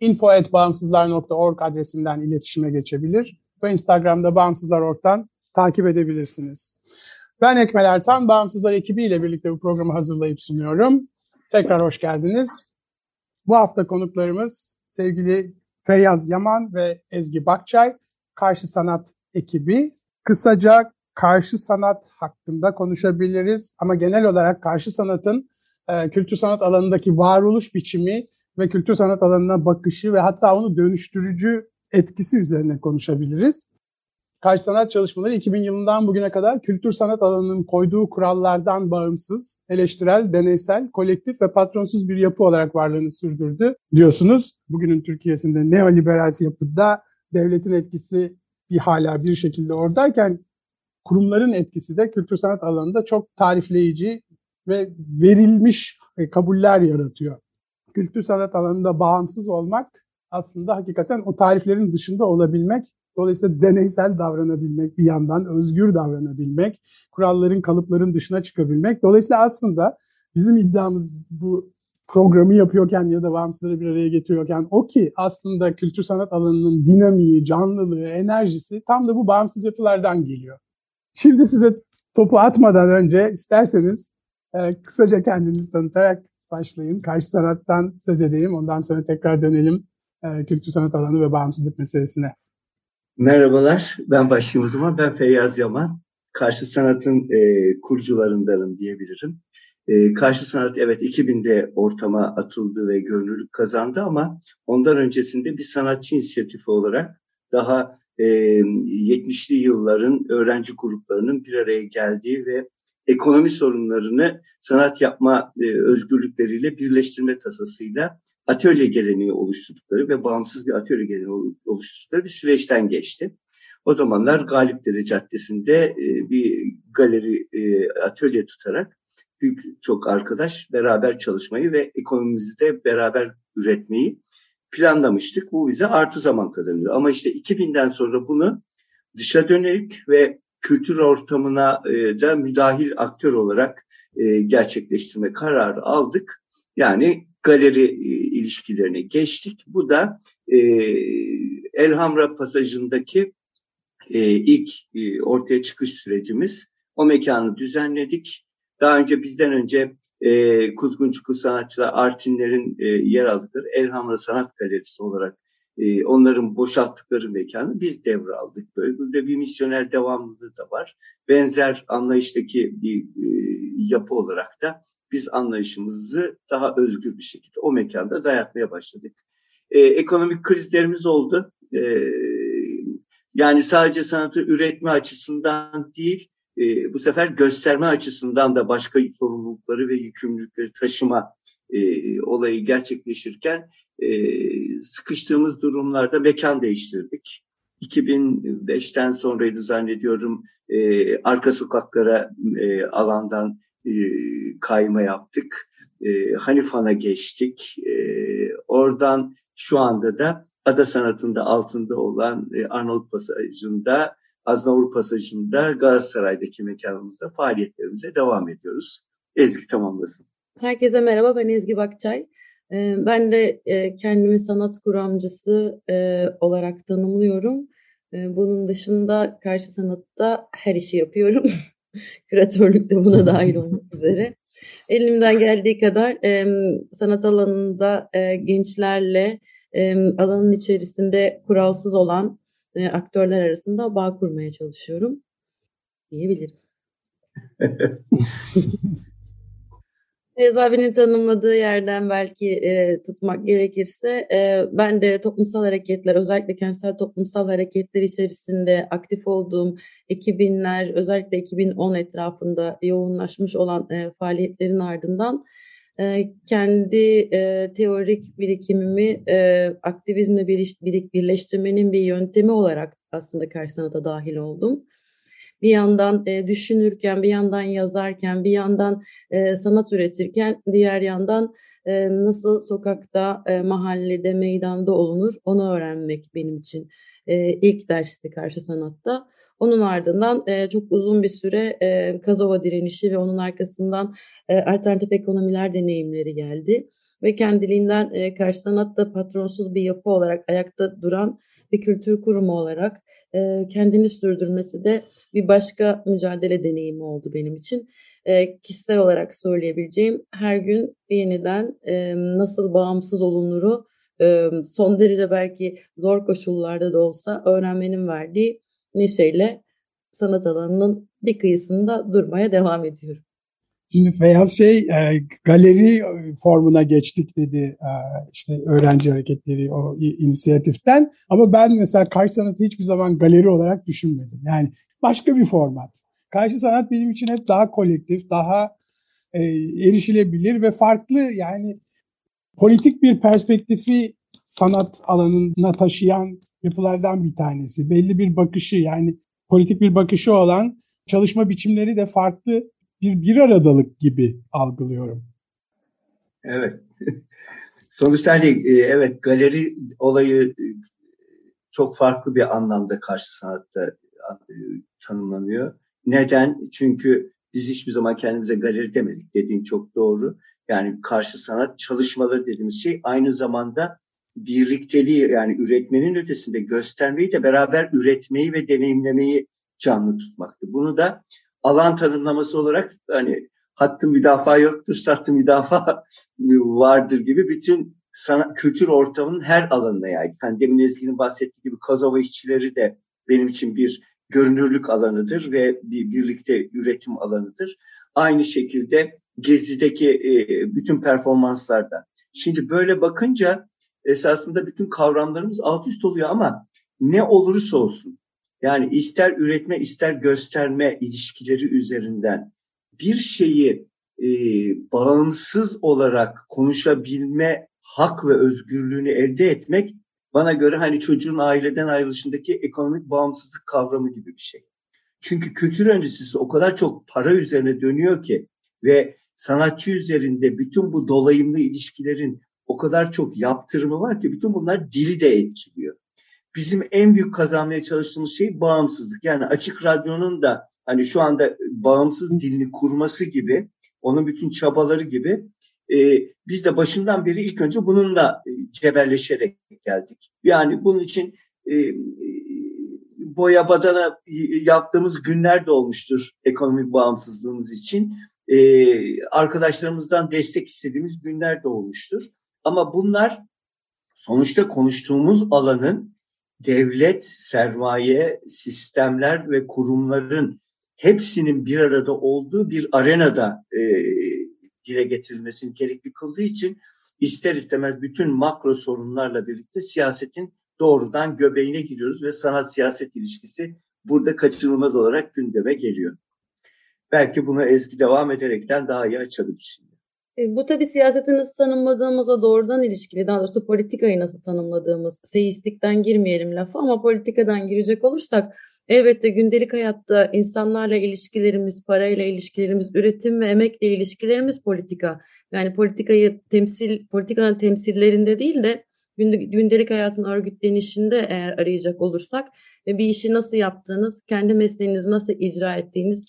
info.bağımsızlar.org adresinden iletişime geçebilir ve Instagram'da Bağımsızlar.org'dan takip edebilirsiniz. Ben Ekmel Ertan, Bağımsızlar ekibiyle birlikte bu programı hazırlayıp sunuyorum. Tekrar hoş geldiniz. Bu hafta konuklarımız sevgili Feyyaz Yaman ve Ezgi Bakçay, Karşı Sanat ekibi. Kısaca karşı sanat hakkında konuşabiliriz ama genel olarak karşı sanatın e, kültür sanat alanındaki varoluş biçimi ve kültür sanat alanına bakışı ve hatta onu dönüştürücü etkisi üzerine konuşabiliriz. Karşı sanat çalışmaları 2000 yılından bugüne kadar kültür sanat alanının koyduğu kurallardan bağımsız, eleştirel, deneysel, kolektif ve patronsuz bir yapı olarak varlığını sürdürdü diyorsunuz. Bugünün Türkiye'sinde neoliberal yapıda devletin etkisi bir hala bir şekilde oradayken kurumların etkisi de kültür sanat alanında çok tarifleyici ve verilmiş kabuller yaratıyor kültür sanat alanında bağımsız olmak aslında hakikaten o tariflerin dışında olabilmek. Dolayısıyla deneysel davranabilmek bir yandan, özgür davranabilmek, kuralların, kalıpların dışına çıkabilmek. Dolayısıyla aslında bizim iddiamız bu programı yapıyorken ya da bağımsızları bir araya getiriyorken o ki aslında kültür sanat alanının dinamiği, canlılığı, enerjisi tam da bu bağımsız yapılardan geliyor. Şimdi size topu atmadan önce isterseniz e, kısaca kendinizi tanıtarak başlayın. Karşı sanattan söz edeyim. Ondan sonra tekrar dönelim e, kültür sanat alanı ve bağımsızlık meselesine. Merhabalar, ben başlayayım o zaman. Ben Feyyaz Yaman. Karşı sanatın e, kurucularındanım diyebilirim. E, karşı sanat evet 2000'de ortama atıldı ve görünürlük kazandı ama ondan öncesinde bir sanatçı inisiyatifi olarak daha e, 70'li yılların öğrenci gruplarının bir araya geldiği ve ekonomi sorunlarını sanat yapma e, özgürlükleriyle birleştirme tasasıyla atölye geleneği oluşturdukları ve bağımsız bir atölye geleneği oluşturdukları bir süreçten geçti. O zamanlar Galipdere Caddesi'nde e, bir galeri e, atölye tutarak büyük çok arkadaş beraber çalışmayı ve ekonomimizi de beraber üretmeyi planlamıştık. Bu bize artı zaman kazanıyor. Ama işte 2000'den sonra bunu dışa dönük ve kültür ortamına e, da müdahil aktör olarak e, gerçekleştirme kararı aldık. Yani galeri e, ilişkilerine geçtik. Bu da e, Elhamra pasajındaki e, ilk e, ortaya çıkış sürecimiz. O mekanı düzenledik. Daha önce bizden önce e, Kuzgunçuklu sanatçılar Artinler'in e, yer aldıkları Elhamra Sanat Galerisi olarak e, onların boşalttıkları mekanı biz devraldık. Böyle burada bir misyoner devamlılığı da var. Benzer anlayıştaki bir e, yapı olarak da biz anlayışımızı daha özgür bir şekilde o mekanda dayatmaya başladık. E, ekonomik krizlerimiz oldu. E, yani sadece sanatı üretme açısından değil, e, bu sefer gösterme açısından da başka sorumlulukları ve yükümlülükleri taşıma e, olayı gerçekleşirken e, sıkıştığımız durumlarda mekan değiştirdik. 2005'ten sonraydı zannediyorum e, arka sokaklara e, alandan e, kayma yaptık. E, Hanifan'a geçtik. E, oradan şu anda da Ada Sanatı'nda altında olan e, Arnavut Pasajı'nda, Aznavur Pasajı'nda Galatasaray'daki mekanımızda faaliyetlerimize devam ediyoruz. Ezgi tamamlasın. Herkese merhaba, ben Ezgi Bakçay. Ee, ben de e, kendimi sanat kuramcısı e, olarak tanımlıyorum. E, bunun dışında karşı sanatta her işi yapıyorum. Küratörlük de buna dahil olmak üzere. Elimden geldiği kadar sanat alanında e, gençlerle alanın içerisinde kuralsız olan aktörler arasında bağ kurmaya çalışıyorum diyebilirim. Feyz abinin tanımladığı yerden belki e, tutmak gerekirse e, ben de toplumsal hareketler özellikle kentsel toplumsal hareketler içerisinde aktif olduğum 2000'ler özellikle 2010 etrafında yoğunlaşmış olan e, faaliyetlerin ardından e, kendi e, teorik birikimimi e, aktivizmle bir, birleştirmenin bir yöntemi olarak aslında karşı sanata dahil oldum bir yandan e, düşünürken, bir yandan yazarken, bir yandan e, sanat üretirken, diğer yandan e, nasıl sokakta, e, mahallede, meydanda olunur onu öğrenmek benim için e, ilk dersti karşı sanatta. Onun ardından e, çok uzun bir süre e, Kazova direnişi ve onun arkasından e, alternatif ekonomiler deneyimleri geldi. Ve kendiliğinden e, karşı sanatta patronsuz bir yapı olarak ayakta duran bir kültür kurumu olarak e, kendini sürdürmesi de bir başka mücadele deneyimi oldu benim için. E, kişisel olarak söyleyebileceğim her gün yeniden e, nasıl bağımsız olunuru e, son derece belki zor koşullarda da olsa öğrenmenin verdiği neşeyle sanat alanının bir kıyısında durmaya devam ediyorum. Şimdi Feyyaz şey e, galeri formuna geçtik dedi e, işte öğrenci hareketleri o inisiyatiften ama ben mesela karşı sanatı hiçbir zaman galeri olarak düşünmedim. Yani başka bir format. Karşı sanat benim için hep daha kolektif, daha e, erişilebilir ve farklı yani politik bir perspektifi sanat alanına taşıyan yapılardan bir tanesi. Belli bir bakışı yani politik bir bakışı olan çalışma biçimleri de farklı bir bir aradalık gibi algılıyorum. Evet. Sonuçta hani e, evet galeri olayı e, çok farklı bir anlamda karşı sanatta e, tanımlanıyor. Neden? Çünkü biz hiçbir zaman kendimize galeri demedik dediğin çok doğru. Yani karşı sanat çalışmaları dediğimiz şey aynı zamanda birlikteliği yani üretmenin ötesinde göstermeyi de beraber üretmeyi ve deneyimlemeyi canlı tutmaktı. Bunu da alan tanımlaması olarak hani hattın müdafaa yoktur, sattı müdafaa vardır gibi bütün sanat, kültür ortamının her alanına yani. Hani demin Ezgi'nin bahsettiği gibi Kazova işçileri de benim için bir görünürlük alanıdır ve bir birlikte üretim alanıdır. Aynı şekilde Gezi'deki e, bütün performanslarda. Şimdi böyle bakınca esasında bütün kavramlarımız alt üst oluyor ama ne olursa olsun yani ister üretme ister gösterme ilişkileri üzerinden bir şeyi e, bağımsız olarak konuşabilme hak ve özgürlüğünü elde etmek bana göre hani çocuğun aileden ayrılışındaki ekonomik bağımsızlık kavramı gibi bir şey. Çünkü kültür endüstrisi o kadar çok para üzerine dönüyor ki ve sanatçı üzerinde bütün bu dolayımlı ilişkilerin o kadar çok yaptırımı var ki bütün bunlar dili de etkiliyor bizim en büyük kazanmaya çalıştığımız şey bağımsızlık. Yani açık radyonun da hani şu anda bağımsız dilini kurması gibi, onun bütün çabaları gibi e, biz de başından beri ilk önce bununla e, cebelleşerek geldik. Yani bunun için e, e, boya badana yaptığımız günler de olmuştur ekonomik bağımsızlığımız için. E, arkadaşlarımızdan destek istediğimiz günler de olmuştur. Ama bunlar sonuçta konuştuğumuz alanın devlet, sermaye, sistemler ve kurumların hepsinin bir arada olduğu bir arenada e, dile getirilmesini gerekli kıldığı için ister istemez bütün makro sorunlarla birlikte siyasetin doğrudan göbeğine giriyoruz ve sanat siyaset ilişkisi burada kaçınılmaz olarak gündeme geliyor. Belki bunu eski devam ederekten daha iyi açabilir şimdi. E, bu tabii siyaseti nasıl tanımladığımıza doğrudan ilişkili. Daha doğrusu politikayı nasıl tanımladığımız. Seistlikten girmeyelim lafı ama politikadan girecek olursak elbette gündelik hayatta insanlarla ilişkilerimiz, parayla ilişkilerimiz, üretim ve emekle ilişkilerimiz politika. Yani politikayı temsil, politikanın temsillerinde değil de gündelik hayatın örgütlenişinde eğer arayacak olursak ve bir işi nasıl yaptığınız, kendi mesleğinizi nasıl icra ettiğiniz,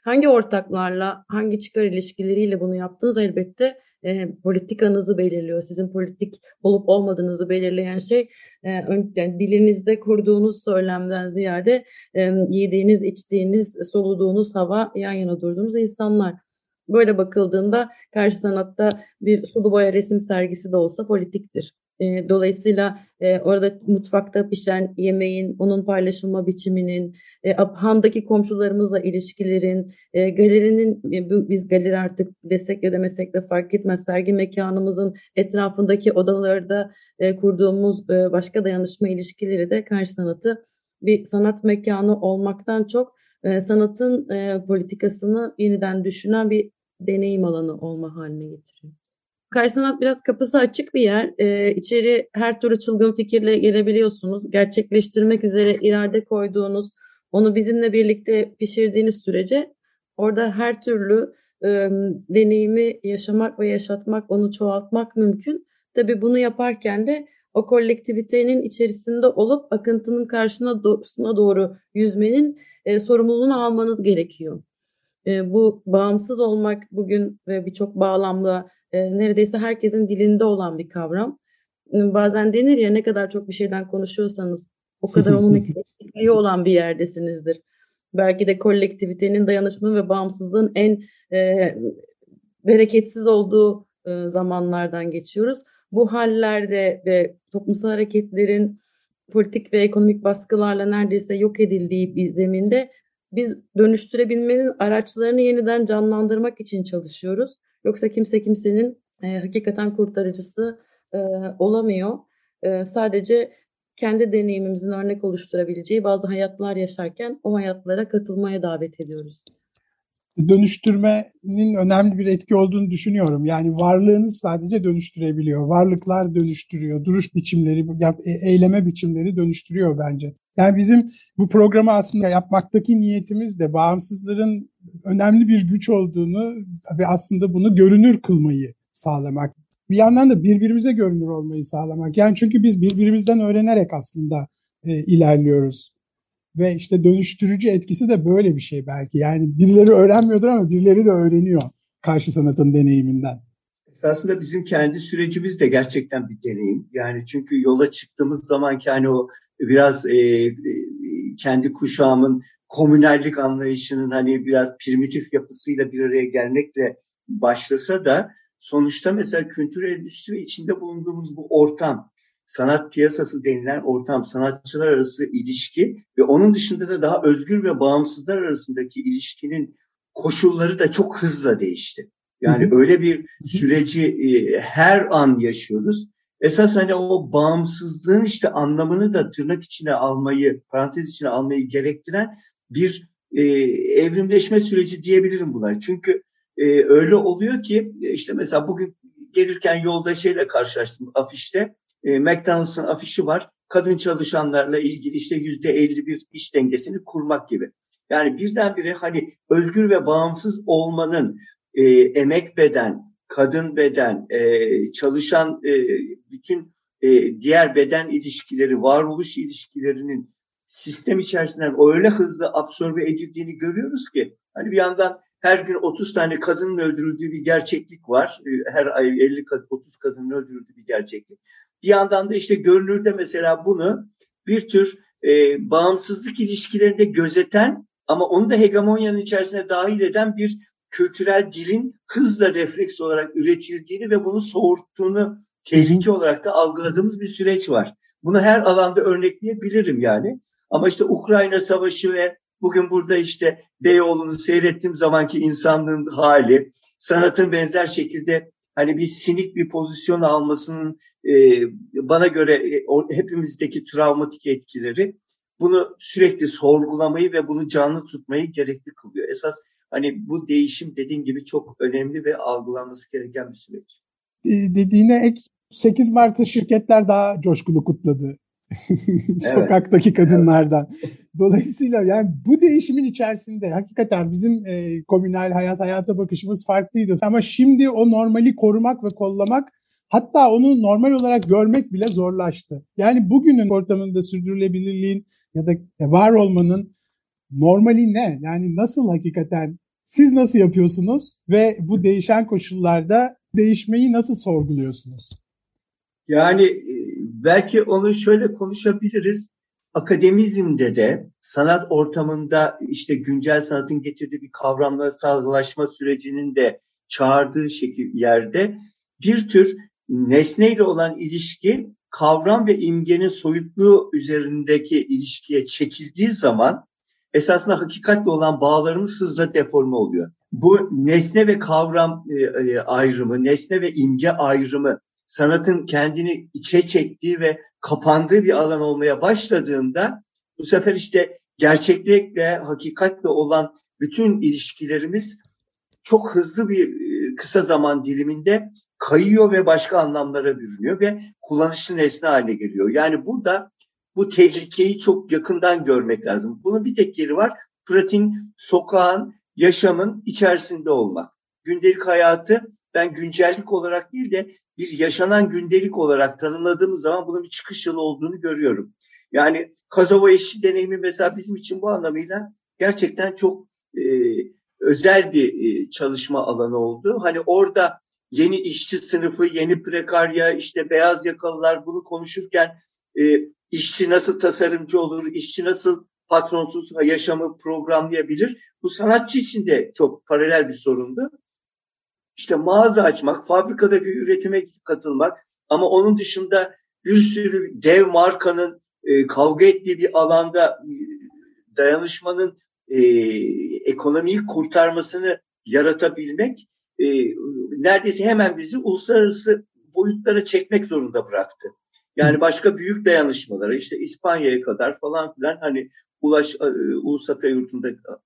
hangi ortaklarla, hangi çıkar ilişkileriyle bunu yaptınız elbette e, politikanızı belirliyor. Sizin politik olup olmadığınızı belirleyen şey e, ön, yani dilinizde kurduğunuz söylemden ziyade e, yediğiniz, içtiğiniz, soluduğunuz hava, yan yana durduğunuz insanlar. Böyle bakıldığında karşı sanatta bir sulu boya resim sergisi de olsa politiktir. E, dolayısıyla e, orada mutfakta pişen yemeğin, onun paylaşılma biçiminin, e, handaki komşularımızla ilişkilerin, e, galerinin, e, biz galeri artık desek ya demesek de fark etmez, sergi mekanımızın etrafındaki odalarda e, kurduğumuz e, başka dayanışma ilişkileri de karşı sanatı bir sanat mekanı olmaktan çok e, sanatın e, politikasını yeniden düşünen bir deneyim alanı olma haline getiriyor. Karşı sanat biraz kapısı açık bir yer. Ee, içeri her türlü çılgın fikirle gelebiliyorsunuz. Gerçekleştirmek üzere irade koyduğunuz, onu bizimle birlikte pişirdiğiniz sürece orada her türlü e, deneyimi yaşamak ve yaşatmak, onu çoğaltmak mümkün. Tabii bunu yaparken de o kolektivitenin içerisinde olup akıntının karşısına doğrusuna doğru yüzmenin e, sorumluluğunu almanız gerekiyor. E, bu bağımsız olmak bugün ve birçok bağlamda e, neredeyse herkesin dilinde olan bir kavram. Bazen denir ya ne kadar çok bir şeyden konuşuyorsanız o kadar onun eksikliği olan bir yerdesinizdir. Belki de kolektivitenin dayanışma ve bağımsızlığın en e, bereketsiz olduğu e, zamanlardan geçiyoruz. Bu hallerde ve toplumsal hareketlerin politik ve ekonomik baskılarla neredeyse yok edildiği bir zeminde biz dönüştürebilmenin araçlarını yeniden canlandırmak için çalışıyoruz. Yoksa kimse kimsenin e, hakikaten kurtarıcısı e, olamıyor. E, sadece kendi deneyimimizin örnek oluşturabileceği bazı hayatlar yaşarken o hayatlara katılmaya davet ediyoruz. Dönüştürmenin önemli bir etki olduğunu düşünüyorum. Yani varlığınız sadece dönüştürebiliyor. Varlıklar dönüştürüyor. Duruş biçimleri, e, eyleme biçimleri dönüştürüyor bence. Yani bizim bu programı aslında yapmaktaki niyetimiz de bağımsızların önemli bir güç olduğunu ve aslında bunu görünür kılmayı sağlamak. Bir yandan da birbirimize görünür olmayı sağlamak. Yani çünkü biz birbirimizden öğrenerek aslında e, ilerliyoruz. Ve işte dönüştürücü etkisi de böyle bir şey belki. Yani birileri öğrenmiyordur ama birileri de öğreniyor karşı sanatın deneyiminden. Esasında bizim kendi sürecimiz de gerçekten bir deneyim. Yani çünkü yola çıktığımız zaman ki hani o biraz e, e, kendi kuşağımın komünellik anlayışının hani biraz primitif yapısıyla bir araya gelmekle başlasa da sonuçta mesela kültür endüstri içinde bulunduğumuz bu ortam, sanat piyasası denilen ortam, sanatçılar arası ilişki ve onun dışında da daha özgür ve bağımsızlar arasındaki ilişkinin koşulları da çok hızla değişti. Yani öyle bir süreci e, her an yaşıyoruz. Esas hani o bağımsızlığın işte anlamını da tırnak içine almayı, parantez içine almayı gerektiren bir e, evrimleşme süreci diyebilirim buna. Çünkü e, öyle oluyor ki işte mesela bugün gelirken yolda şeyle karşılaştım afişte. E, McDonald's'ın afişi var. Kadın çalışanlarla ilgili işte yüzde 51 iş dengesini kurmak gibi. Yani birdenbire hani özgür ve bağımsız olmanın e, emek beden, kadın beden, e, çalışan e, bütün e, diğer beden ilişkileri, varoluş ilişkilerinin sistem içerisinden öyle hızlı absorbe edildiğini görüyoruz ki hani bir yandan her gün 30 tane kadının öldürüldüğü bir gerçeklik var. E, her ay 50 30 kadının öldürüldüğü bir gerçeklik. Bir yandan da işte görünürde mesela bunu bir tür e, bağımsızlık ilişkilerinde gözeten ama onu da hegemonyanın içerisine dahil eden bir kültürel dilin hızla refleks olarak üretildiğini ve bunu soğurttuğunu tehlike olarak da algıladığımız bir süreç var. Bunu her alanda örnekleyebilirim yani. Ama işte Ukrayna Savaşı ve bugün burada işte Beyoğlu'nu seyrettiğim zamanki insanlığın hali, sanatın benzer şekilde hani bir sinik bir pozisyon almasının e, bana göre e, hepimizdeki travmatik etkileri bunu sürekli sorgulamayı ve bunu canlı tutmayı gerekli kılıyor. Esas Hani bu değişim dediğin gibi çok önemli ve algılanması gereken bir süreç. Dediğine ek 8 Mart'ta şirketler daha coşkulu kutladı. Sokaktaki kadınlardan. Dolayısıyla yani bu değişimin içerisinde hakikaten bizim e, komünal hayat hayata bakışımız farklıydı. Ama şimdi o normali korumak ve kollamak hatta onu normal olarak görmek bile zorlaştı. Yani bugünün ortamında sürdürülebilirliğin ya da var olmanın normali ne? Yani nasıl hakikaten siz nasıl yapıyorsunuz ve bu değişen koşullarda değişmeyi nasıl sorguluyorsunuz? Yani e, belki onu şöyle konuşabiliriz. akademizmde de sanat ortamında işte güncel sanatın getirdiği bir kavramsallaşma sürecinin de çağırdığı şekil yerde bir tür nesneyle olan ilişki kavram ve imgenin soyutluğu üzerindeki ilişkiye çekildiği zaman esasında hakikatle olan bağlarımız hızla deforme oluyor. Bu nesne ve kavram e, e, ayrımı, nesne ve imge ayrımı sanatın kendini içe çektiği ve kapandığı bir alan olmaya başladığında bu sefer işte gerçeklikle, hakikatle olan bütün ilişkilerimiz çok hızlı bir e, kısa zaman diliminde kayıyor ve başka anlamlara bürünüyor ve kullanışlı nesne haline geliyor. Yani burada bu tehlikeyi çok yakından görmek lazım. Bunun bir tek yeri var. Pratin, sokağın, yaşamın içerisinde olmak. Gündelik hayatı ben güncellik olarak değil de bir yaşanan gündelik olarak tanımladığımız zaman bunun bir çıkış yolu olduğunu görüyorum. Yani Kazova eşi deneyimi mesela bizim için bu anlamıyla gerçekten çok e, özel bir e, çalışma alanı oldu. Hani orada yeni işçi sınıfı, yeni prekarya, işte beyaz yakalılar bunu konuşurken e, işçi nasıl tasarımcı olur, işçi nasıl patronsuz yaşamı programlayabilir? Bu sanatçı için de çok paralel bir sorundu. İşte mağaza açmak, fabrikadaki üretime katılmak ama onun dışında bir sürü dev markanın e, kavga ettiği bir alanda e, dayanışmanın e, ekonomiyi kurtarmasını yaratabilmek e, neredeyse hemen bizi uluslararası boyutlara çekmek zorunda bıraktı. Yani başka büyük dayanışmalara işte İspanya'ya kadar falan filan hani Ulaş e, Ulus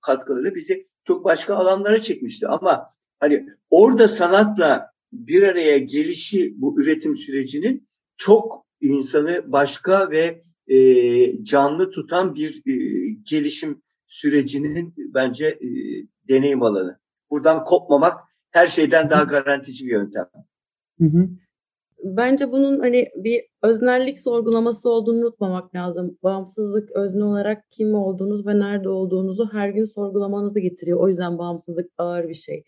katkıları bizi çok başka alanlara çekmişti. Ama hani orada sanatla bir araya gelişi bu üretim sürecinin çok insanı başka ve e, canlı tutan bir e, gelişim sürecinin bence e, deneyim alanı. Buradan kopmamak her şeyden daha garantici bir yöntem. Hı hı. Bence bunun hani bir öznellik sorgulaması olduğunu unutmamak lazım. Bağımsızlık özne olarak kim olduğunuz ve nerede olduğunuzu her gün sorgulamanızı getiriyor. O yüzden bağımsızlık ağır bir şey.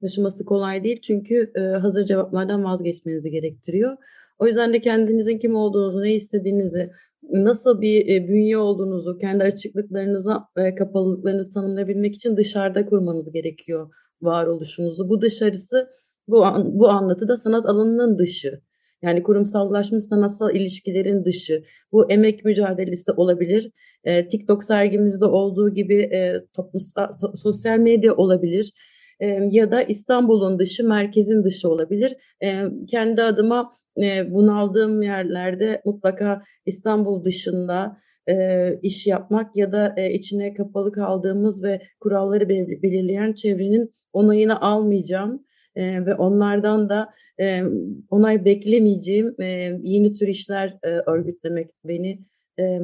Taşıması kolay değil çünkü e, hazır cevaplardan vazgeçmenizi gerektiriyor. O yüzden de kendinizin kim olduğunuzu, ne istediğinizi, nasıl bir e, bünye olduğunuzu, kendi açıklıklarınızı ve kapalılıklarınızı tanımlayabilmek için dışarıda kurmanız gerekiyor varoluşunuzu. Bu dışarısı bu, bu anlatıda sanat alanının dışı. Yani kurumsallaşmış sanatsal ilişkilerin dışı. Bu emek mücadelesi olabilir. E, TikTok sergimizde olduğu gibi e, toplumsal, sosyal medya olabilir. E, ya da İstanbul'un dışı, merkezin dışı olabilir. E, kendi adıma e, bunaldığım yerlerde mutlaka İstanbul dışında e, iş yapmak ya da e, içine kapalı kaldığımız ve kuralları belirleyen çevrenin onayını almayacağım e, ve onlardan da e, onay beklemeyeceğim e, yeni tür işler e, örgütlemek beni e,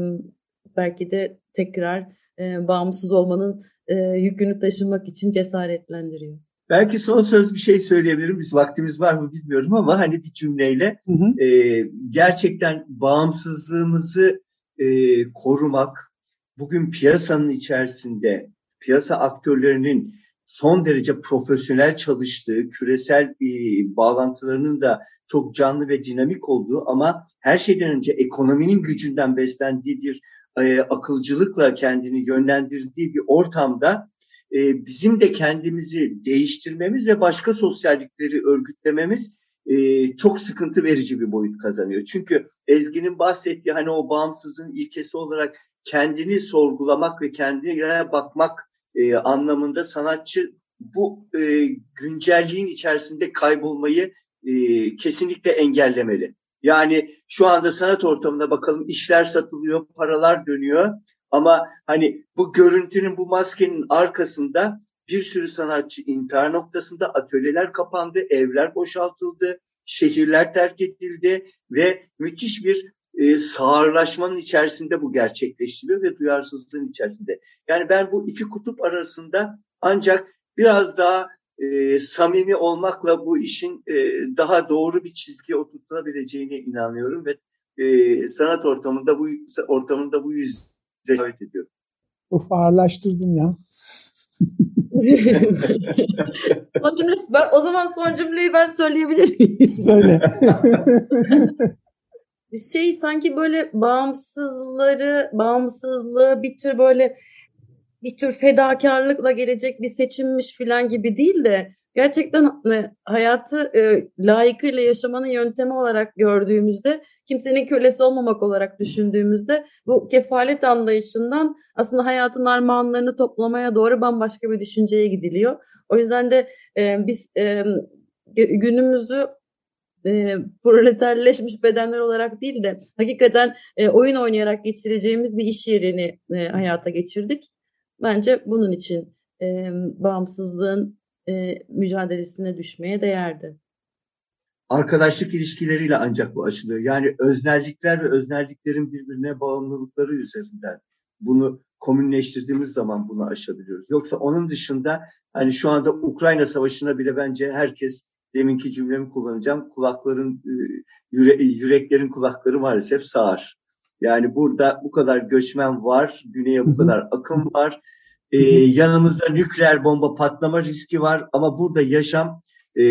belki de tekrar e, bağımsız olmanın e, yükünü taşımak için cesaretlendiriyor. Belki son söz bir şey söyleyebilirim. Biz vaktimiz var mı bilmiyorum ama hani bir cümleyle hı hı. E, gerçekten bağımsızlığımızı e, korumak, bugün piyasanın içerisinde piyasa aktörlerinin son derece profesyonel çalıştığı, küresel e, bağlantılarının da çok canlı ve dinamik olduğu ama her şeyden önce ekonominin gücünden beslendiği bir e, akılcılıkla kendini yönlendirdiği bir ortamda e, bizim de kendimizi değiştirmemiz ve başka sosyallikleri örgütlememiz e, çok sıkıntı verici bir boyut kazanıyor. Çünkü Ezgi'nin bahsettiği hani o bağımsızlığın ilkesi olarak kendini sorgulamak ve kendine bakmak e, anlamında sanatçı bu e, güncelliğin içerisinde kaybolmayı e, kesinlikle engellemeli. Yani şu anda sanat ortamında bakalım işler satılıyor, paralar dönüyor ama hani bu görüntünün, bu maskenin arkasında bir sürü sanatçı intihar noktasında atölyeler kapandı, evler boşaltıldı, şehirler terk edildi ve müthiş bir e, sağırlaşmanın içerisinde bu gerçekleştiriyor ve duyarsızlığın içerisinde. Yani ben bu iki kutup arasında ancak biraz daha e, samimi olmakla bu işin e, daha doğru bir çizgiye oturtulabileceğine inanıyorum ve e, sanat ortamında bu ortamında bu yüzden davet ediyorum. Of ağırlaştırdın ya. son cümlesi, ben, o zaman son cümleyi ben söyleyebilir miyim? Söyle. Şey sanki böyle bağımsızları, bağımsızlığı bir tür böyle bir tür fedakarlıkla gelecek bir seçimmiş falan gibi değil de gerçekten e, hayatı e, layıkıyla yaşamanın yöntemi olarak gördüğümüzde, kimsenin kölesi olmamak olarak düşündüğümüzde bu kefalet anlayışından aslında hayatın armağanlarını toplamaya doğru bambaşka bir düşünceye gidiliyor. O yüzden de e, biz e, günümüzü e, proleterleşmiş bedenler olarak değil de hakikaten e, oyun oynayarak geçireceğimiz bir iş yerini e, hayata geçirdik. Bence bunun için e, bağımsızlığın e, mücadelesine düşmeye değerdi. Arkadaşlık ilişkileriyle ancak bu aşılıyor. Yani öznellikler ve öznelliklerin birbirine bağımlılıkları üzerinden bunu komünleştirdiğimiz zaman bunu aşabiliyoruz. Yoksa onun dışında hani şu anda Ukrayna Savaşı'na bile bence herkes deminki cümlemi kullanacağım. Kulakların, yüre, yüreklerin kulakları maalesef sağır. Yani burada bu kadar göçmen var, güneye bu kadar akım var. Ee, yanımızda nükleer bomba patlama riski var ama burada yaşam e,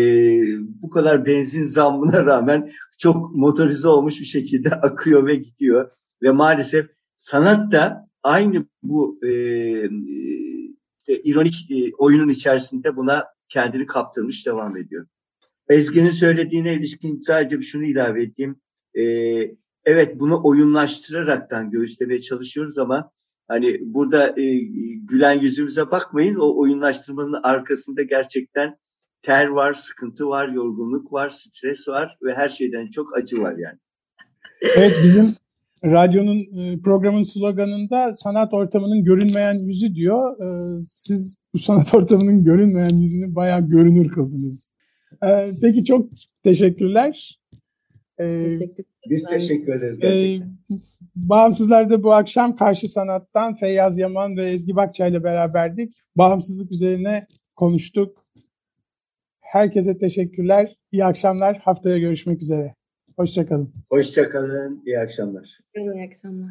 bu kadar benzin zammına rağmen çok motorize olmuş bir şekilde akıyor ve gidiyor. Ve maalesef sanat da aynı bu e, e, ironik e, oyunun içerisinde buna kendini kaptırmış devam ediyor. Ezgi'nin söylediğine ilişkin sadece şunu ilave edeyim. E, evet bunu oyunlaştıraraktan göğüslemeye çalışıyoruz ama hani burada e, gülen yüzümüze bakmayın. O oyunlaştırmanın arkasında gerçekten ter var, sıkıntı var, yorgunluk var, stres var ve her şeyden çok acı var yani. Evet bizim radyonun e, programın sloganında sanat ortamının görünmeyen yüzü diyor. E, siz bu sanat ortamının görünmeyen yüzünü bayağı görünür kıldınız. E, peki çok teşekkürler. Teşekkür Biz teşekkür ederiz gerçekten. E, Bağımsızlar'da bu akşam Karşı Sanat'tan Feyyaz Yaman ve Ezgi Bakçay ile beraberdik. Bağımsızlık üzerine konuştuk. Herkese teşekkürler. İyi akşamlar. Haftaya görüşmek üzere. Hoşçakalın. Hoşçakalın. İyi akşamlar. İyi akşamlar.